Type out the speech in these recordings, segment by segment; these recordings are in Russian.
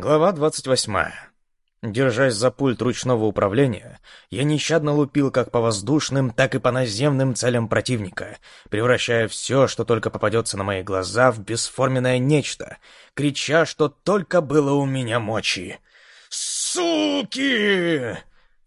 Глава 28. Держась за пульт ручного управления, я нещадно лупил как по воздушным, так и по наземным целям противника, превращая все, что только попадется на мои глаза, в бесформенное нечто, крича, что только было у меня мочи. «Суки!»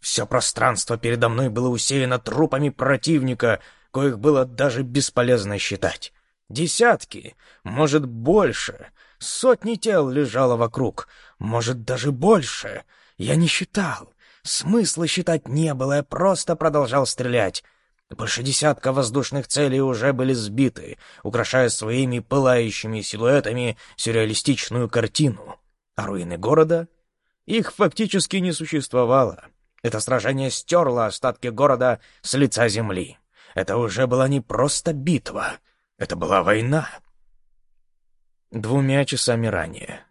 Все пространство передо мной было усеяно трупами противника, коих было даже бесполезно считать. Десятки, может, больше — Сотни тел лежало вокруг, может, даже больше. Я не считал. Смысла считать не было, я просто продолжал стрелять. Больше десятка воздушных целей уже были сбиты, украшая своими пылающими силуэтами сюрреалистичную картину. А руины города? Их фактически не существовало. Это сражение стерло остатки города с лица земли. Это уже была не просто битва, это была война двумя часами ранее.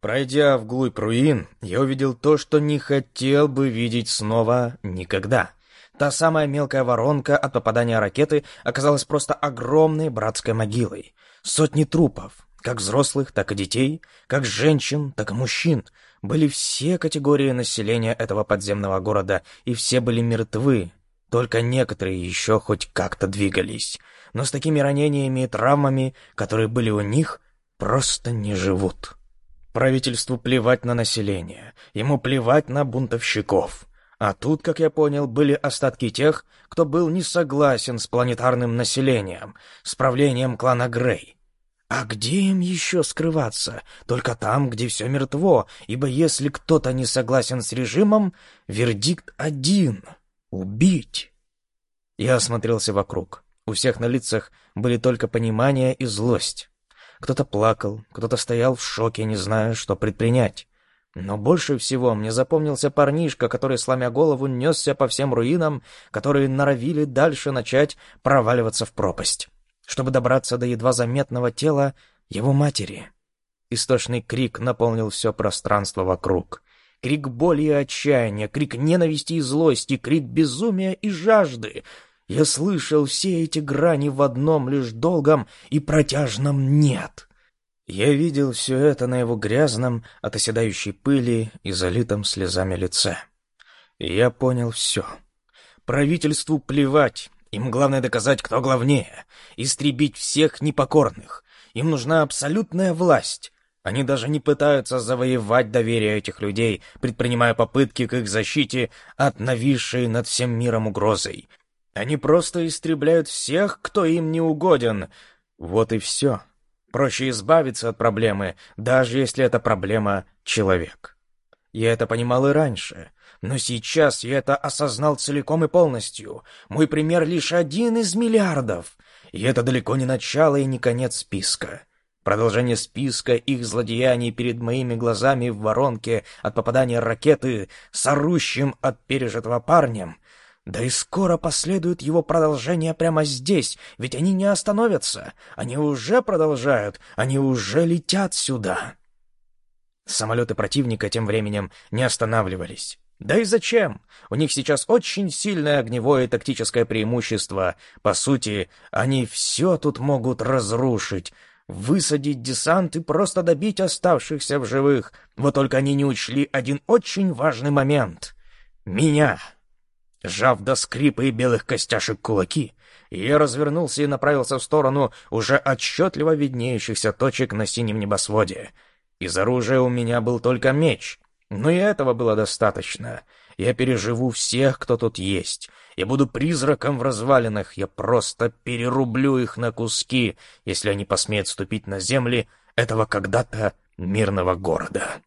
Пройдя вглубь руин, я увидел то, что не хотел бы видеть снова никогда. Та самая мелкая воронка от попадания ракеты оказалась просто огромной братской могилой. Сотни трупов, как взрослых, так и детей, как женщин, так и мужчин. Были все категории населения этого подземного города, и все были мертвы. Только некоторые еще хоть как-то двигались но с такими ранениями и травмами, которые были у них, просто не живут. Правительству плевать на население, ему плевать на бунтовщиков. А тут, как я понял, были остатки тех, кто был не согласен с планетарным населением, с правлением клана Грей. А где им еще скрываться? Только там, где все мертво, ибо если кто-то не согласен с режимом, вердикт один — убить. Я осмотрелся вокруг. У всех на лицах были только понимание и злость. Кто-то плакал, кто-то стоял в шоке, не зная, что предпринять. Но больше всего мне запомнился парнишка, который, сломя голову, несся по всем руинам, которые норовили дальше начать проваливаться в пропасть, чтобы добраться до едва заметного тела его матери. Истошный крик наполнил все пространство вокруг. Крик боли и отчаяния, крик ненависти и злости, крик безумия и жажды — я слышал все эти грани в одном лишь долгом и протяжном «нет». Я видел все это на его грязном, от оседающей пыли и залитом слезами лице. И я понял все. Правительству плевать, им главное доказать, кто главнее, истребить всех непокорных. Им нужна абсолютная власть. Они даже не пытаются завоевать доверие этих людей, предпринимая попытки к их защите от нависшей над всем миром угрозой — они просто истребляют всех, кто им не угоден. Вот и все. Проще избавиться от проблемы, даже если эта проблема — человек. Я это понимал и раньше, но сейчас я это осознал целиком и полностью. Мой пример лишь один из миллиардов. И это далеко не начало и не конец списка. Продолжение списка их злодеяний перед моими глазами в воронке от попадания ракеты с орущим от пережитого парнем да и скоро последует его продолжение прямо здесь, ведь они не остановятся. Они уже продолжают, они уже летят сюда. Самолеты противника тем временем не останавливались. Да и зачем? У них сейчас очень сильное огневое тактическое преимущество. По сути, они все тут могут разрушить, высадить десант и просто добить оставшихся в живых. Вот только они не учли один очень важный момент. Меня. Сжав до скрипа и белых костяшек кулаки, я развернулся и направился в сторону уже отчетливо виднеющихся точек на синем небосводе. Из оружия у меня был только меч, но и этого было достаточно. Я переживу всех, кто тут есть. Я буду призраком в развалинах, я просто перерублю их на куски, если они посмеют ступить на земли этого когда-то мирного города.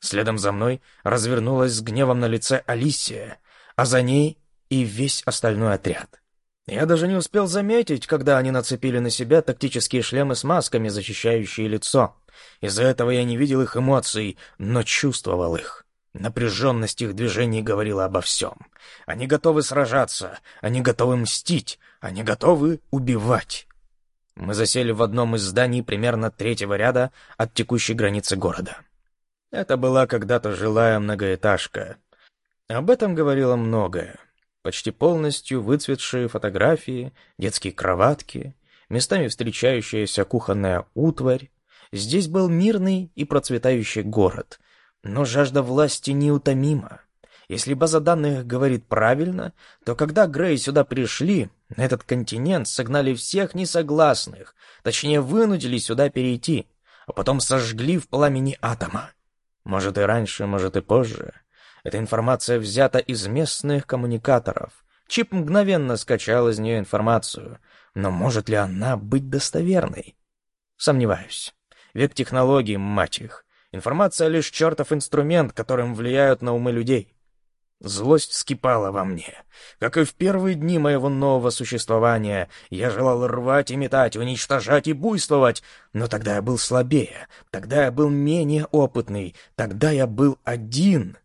Следом за мной развернулась с гневом на лице Алисия — а за ней и весь остальной отряд. Я даже не успел заметить, когда они нацепили на себя тактические шлемы с масками, защищающие лицо. Из-за этого я не видел их эмоций, но чувствовал их. Напряженность их движений говорила обо всем. Они готовы сражаться, они готовы мстить, они готовы убивать. Мы засели в одном из зданий примерно третьего ряда от текущей границы города. Это была когда-то жилая многоэтажка, об этом говорило многое. Почти полностью выцветшие фотографии, детские кроватки, местами встречающаяся кухонная утварь. Здесь был мирный и процветающий город, но жажда власти неутомима. Если база данных говорит правильно, то когда Грей сюда пришли, на этот континент согнали всех несогласных, точнее вынудили сюда перейти, а потом сожгли в пламени атома. Может и раньше, может и позже. Эта информация взята из местных коммуникаторов. Чип мгновенно скачал из нее информацию. Но может ли она быть достоверной? Сомневаюсь. Век технологий, мать их. Информация — лишь чертов инструмент, которым влияют на умы людей. Злость вскипала во мне. Как и в первые дни моего нового существования, я желал рвать и метать, уничтожать и буйствовать, но тогда я был слабее, тогда я был менее опытный, тогда я был один.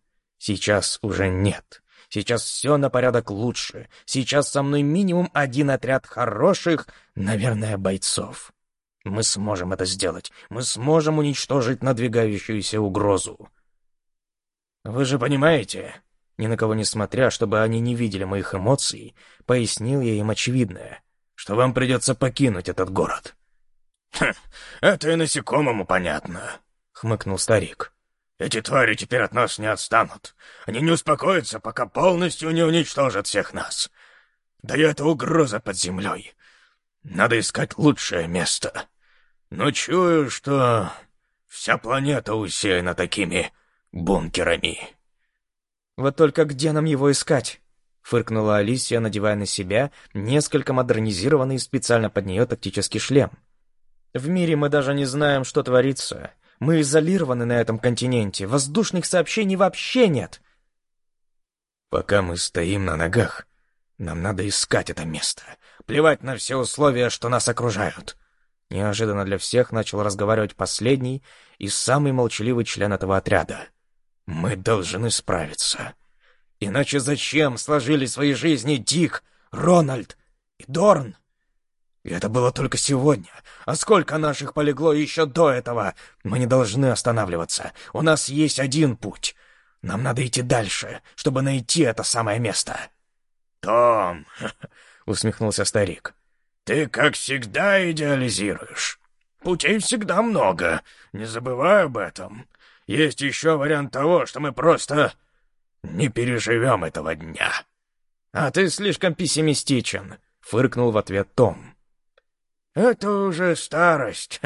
Сейчас уже нет. Сейчас все на порядок лучше. Сейчас со мной минимум один отряд хороших, наверное, бойцов. Мы сможем это сделать. Мы сможем уничтожить надвигающуюся угрозу. Вы же понимаете, ни на кого не смотря, чтобы они не видели моих эмоций, пояснил я им очевидное, что вам придется покинуть этот город. «Хм, это и насекомому понятно», — хмыкнул старик. «Эти твари теперь от нас не отстанут. Они не успокоятся, пока полностью не уничтожат всех нас. Да и это угроза под землей. Надо искать лучшее место. Но чую, что вся планета усеяна такими бункерами». Вот только где нам его искать?» — фыркнула Алисия, надевая на себя несколько модернизированный специально под нее тактический шлем. «В мире мы даже не знаем, что творится. Мы изолированы на этом континенте. Воздушных сообщений вообще нет». «Пока мы стоим на ногах, нам надо искать это место. Плевать на все условия, что нас окружают». Неожиданно для всех начал разговаривать последний и самый молчаливый член этого отряда — мы должны справиться. Иначе зачем сложили свои жизни Дик, Рональд и Дорн? И это было только сегодня. А сколько наших полегло еще до этого? Мы не должны останавливаться. У нас есть один путь. Нам надо идти дальше, чтобы найти это самое место. «Том!» — усмехнулся старик. «Ты, как всегда, идеализируешь. Путей всегда много. Не забывай об этом. Есть еще вариант того, что мы просто не переживем этого дня». «А ты слишком пессимистичен», — фыркнул в ответ Том. «Это уже старость.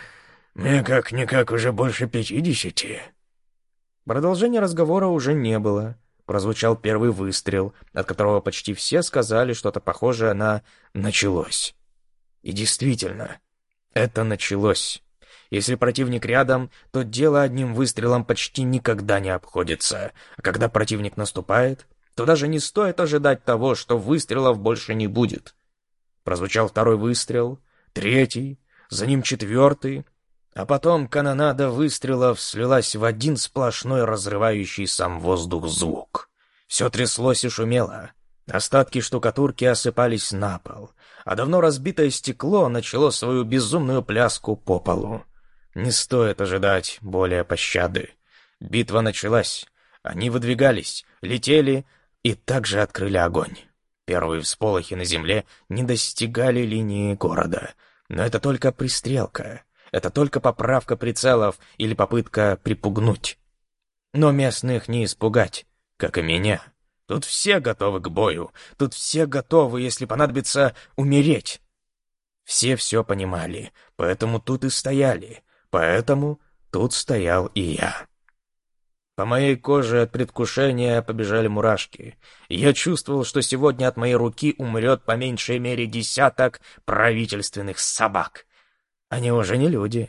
Мне как-никак уже больше пятидесяти». Продолжения разговора уже не было. Прозвучал первый выстрел, от которого почти все сказали что-то похожее на «началось». И действительно, это началось. Если противник рядом, то дело одним выстрелом почти никогда не обходится. А когда противник наступает, то даже не стоит ожидать того, что выстрелов больше не будет. Прозвучал второй выстрел, третий, за ним четвертый, а потом канонада выстрелов слилась в один сплошной разрывающий сам воздух звук. Все тряслось и шумело. Остатки штукатурки осыпались на пол, а давно разбитое стекло начало свою безумную пляску по полу. Не стоит ожидать более пощады. Битва началась. Они выдвигались, летели и также открыли огонь. Первые всполохи на земле не достигали линии города. Но это только пристрелка. Это только поправка прицелов или попытка припугнуть. Но местных не испугать, как и меня. Тут все готовы к бою. Тут все готовы, если понадобится, умереть. Все все понимали, поэтому тут и стояли. Поэтому тут стоял и я. По моей коже от предвкушения побежали мурашки. Я чувствовал, что сегодня от моей руки умрет по меньшей мере десяток правительственных собак. Они уже не люди.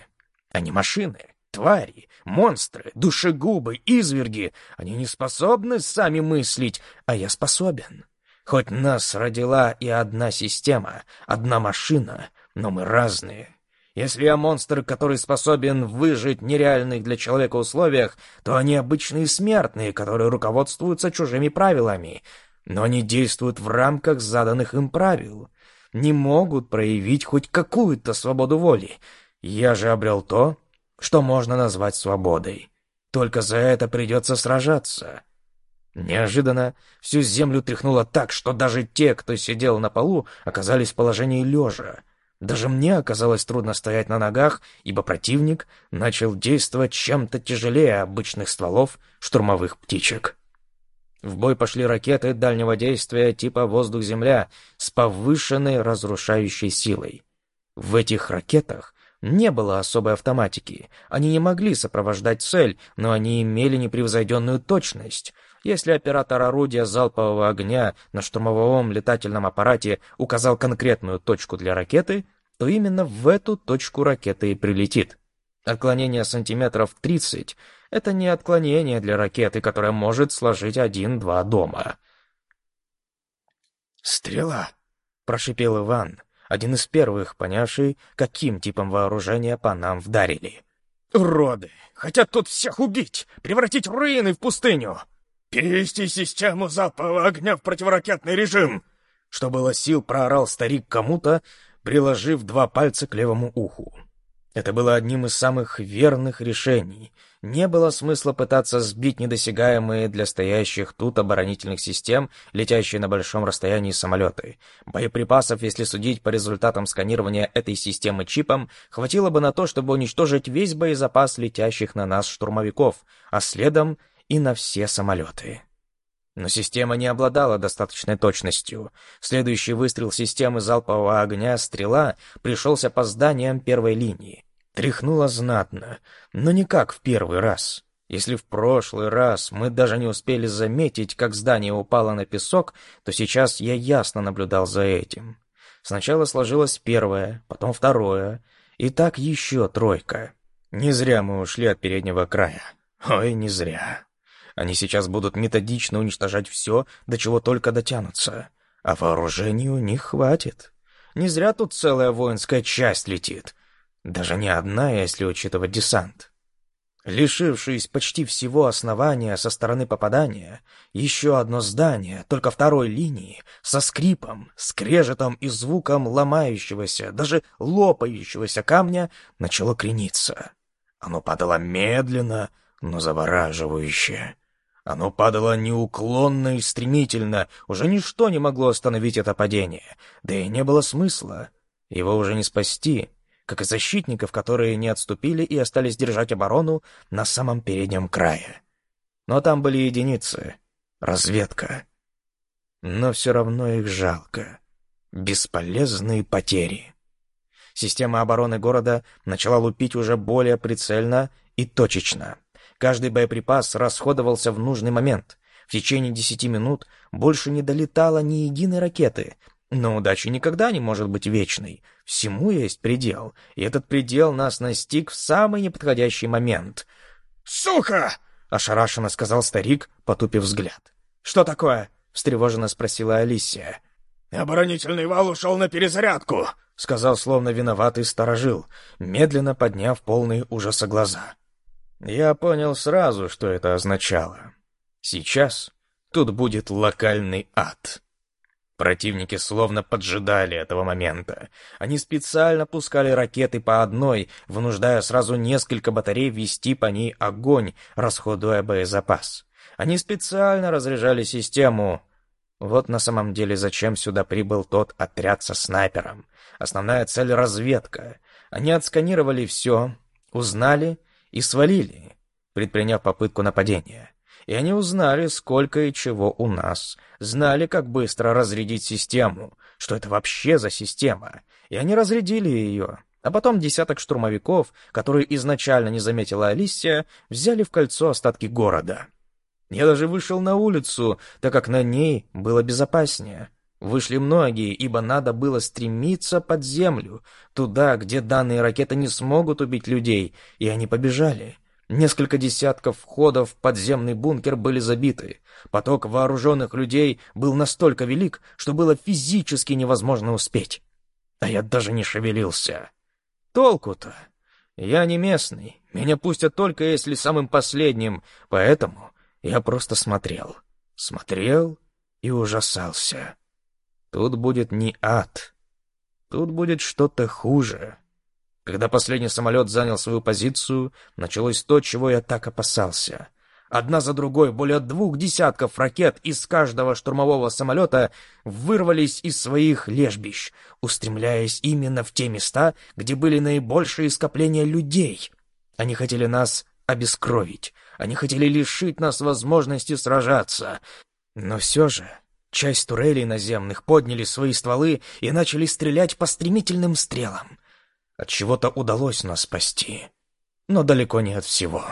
Они машины, твари, монстры, душегубы, изверги. Они не способны сами мыслить, а я способен. Хоть нас родила и одна система, одна машина, но мы разные, если я монстр, который способен выжить в нереальных для человека условиях, то они обычные смертные, которые руководствуются чужими правилами, но они действуют в рамках заданных им правил, не могут проявить хоть какую-то свободу воли. Я же обрел то, что можно назвать свободой. Только за это придется сражаться. Неожиданно всю землю тряхнуло так, что даже те, кто сидел на полу, оказались в положении лежа. Даже мне оказалось трудно стоять на ногах, ибо противник начал действовать чем-то тяжелее обычных стволов штурмовых птичек. В бой пошли ракеты дальнего действия типа «Воздух-Земля» с повышенной разрушающей силой. В этих ракетах не было особой автоматики. Они не могли сопровождать цель, но они имели непревзойденную точность. Если оператор орудия залпового огня на штурмовом летательном аппарате указал конкретную точку для ракеты, то именно в эту точку ракета и прилетит. Отклонение сантиметров 30 — это не отклонение для ракеты, которая может сложить один-два дома. «Стрела!» — прошипел Иван, один из первых, понявший, каким типом вооружения по нам вдарили. «Уроды! Хотят тут всех убить! Превратить руины в пустыню! Перевести систему залпового огня в противоракетный режим!» Что было сил, проорал старик кому-то, приложив два пальца к левому уху. Это было одним из самых верных решений. Не было смысла пытаться сбить недосягаемые для стоящих тут оборонительных систем, летящие на большом расстоянии самолеты. Боеприпасов, если судить по результатам сканирования этой системы чипом, хватило бы на то, чтобы уничтожить весь боезапас летящих на нас штурмовиков, а следом и на все самолеты. Но система не обладала достаточной точностью. Следующий выстрел системы залпового огня «Стрела» пришелся по зданиям первой линии. Тряхнуло знатно, но не как в первый раз. Если в прошлый раз мы даже не успели заметить, как здание упало на песок, то сейчас я ясно наблюдал за этим. Сначала сложилось первое, потом второе, и так еще тройка. Не зря мы ушли от переднего края. Ой, не зря. Они сейчас будут методично уничтожать все, до чего только дотянутся. А вооружению у них хватит. Не зря тут целая воинская часть летит. Даже не одна, если учитывать десант. Лишившись почти всего основания со стороны попадания, еще одно здание, только второй линии, со скрипом, скрежетом и звуком ломающегося, даже лопающегося камня, начало крениться. Оно падало медленно, но завораживающе. Оно падало неуклонно и стремительно, уже ничто не могло остановить это падение, да и не было смысла. Его уже не спасти, как и защитников, которые не отступили и остались держать оборону на самом переднем крае. Но там были единицы, разведка. Но все равно их жалко. Бесполезные потери. Система обороны города начала лупить уже более прицельно и точечно — Каждый боеприпас расходовался в нужный момент. В течение десяти минут больше не долетало ни единой ракеты. Но удача никогда не может быть вечной. Всему есть предел, и этот предел нас настиг в самый неподходящий момент. «Сука!» — ошарашенно сказал старик, потупив взгляд. «Что такое?» — встревоженно спросила Алисия. «Оборонительный вал ушел на перезарядку», — сказал словно виноватый сторожил, медленно подняв полные ужаса глаза. Я понял сразу, что это означало. Сейчас тут будет локальный ад. Противники словно поджидали этого момента. Они специально пускали ракеты по одной, вынуждая сразу несколько батарей вести по ней огонь, расходуя боезапас. Они специально разряжали систему. Вот на самом деле зачем сюда прибыл тот отряд со снайпером. Основная цель — разведка. Они отсканировали все, узнали — и свалили, предприняв попытку нападения. И они узнали, сколько и чего у нас, знали, как быстро разрядить систему, что это вообще за система, и они разрядили ее. А потом десяток штурмовиков, которые изначально не заметила Алисия, взяли в кольцо остатки города. Я даже вышел на улицу, так как на ней было безопаснее. Вышли многие, ибо надо было стремиться под землю, туда, где данные ракеты не смогут убить людей, и они побежали. Несколько десятков входов в подземный бункер были забиты. Поток вооруженных людей был настолько велик, что было физически невозможно успеть. А я даже не шевелился. Толку-то? Я не местный, меня пустят только если самым последним, поэтому я просто смотрел. Смотрел и ужасался. Тут будет не ад. Тут будет что-то хуже. Когда последний самолет занял свою позицию, началось то, чего я так опасался. Одна за другой более двух десятков ракет из каждого штурмового самолета вырвались из своих лежбищ, устремляясь именно в те места, где были наибольшие скопления людей. Они хотели нас обескровить, они хотели лишить нас возможности сражаться. Но все же часть турелей наземных подняли свои стволы и начали стрелять по стремительным стрелам. От чего-то удалось нас спасти, но далеко не от всего.